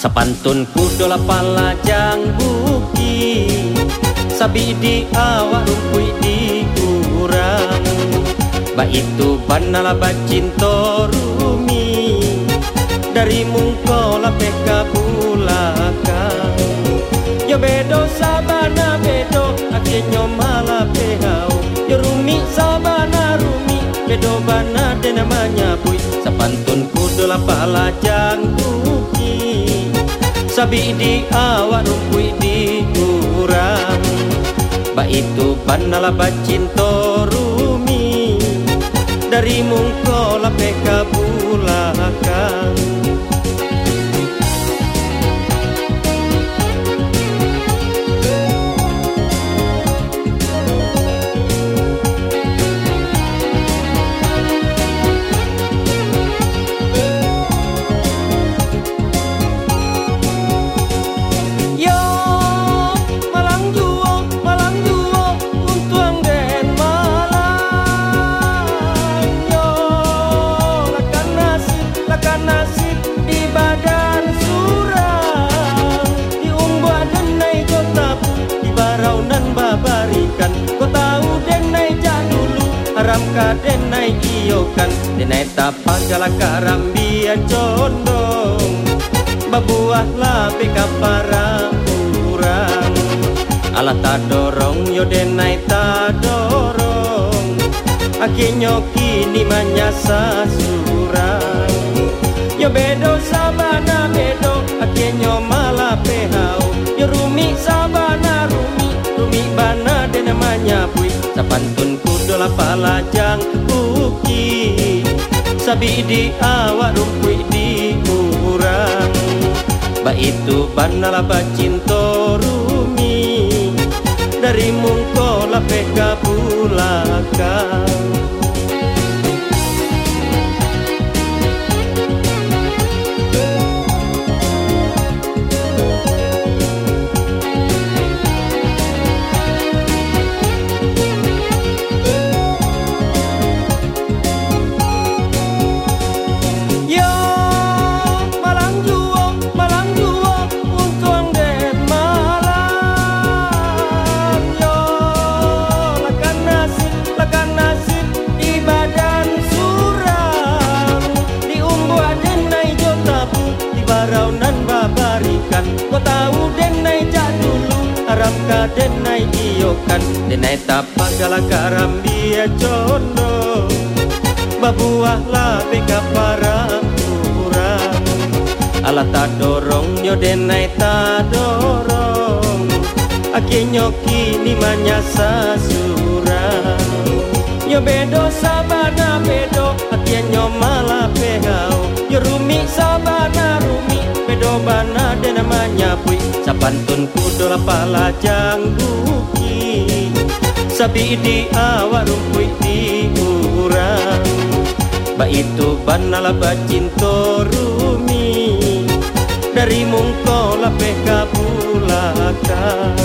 Sapantun kudo la palajang buki Sabi di awak rumpui di kurang. Ba itu banala bacinto rumi Dari mungko la peka bulakang Yo bedo sabana bedo Akhirnya malah pehau. Yo rumi sabana rumi Bedo bana de namanya bui Sapantun kudo la palajang Sabi di awak rumpui di kurang. Ba itu panala bacinto rumi. Dari mungko la peka bulakang denai iyokan denai tapak galak karambia condong. Babuah lape para urang. Ala ta dorong yo denai ta dorong. Akinyo kini manyasa surang. Yo bedo sabana bedo akinyo malah pehau. Yo rumi sabana rumi rumi bana de namanya bui sapantun dola palajang uki Sabi di awak rumpui di urang Ba itu banala bacinto rumi Dari mungko la peka bulakang ka denai iyokan denai tapak galaka rambia condo babuah labe para kurang ala ta dorong nyo denai ta dorong. Akinyo kini manyasa surang nyo bedo sabana bedo akinyo malah pehau. Yo rumi sabana bana de namanya pui Sapantun kudo palajang buki Sabi di awak rumpui di urang. Ba itu banala bacinto rumi. Dari mungko la peka bulakang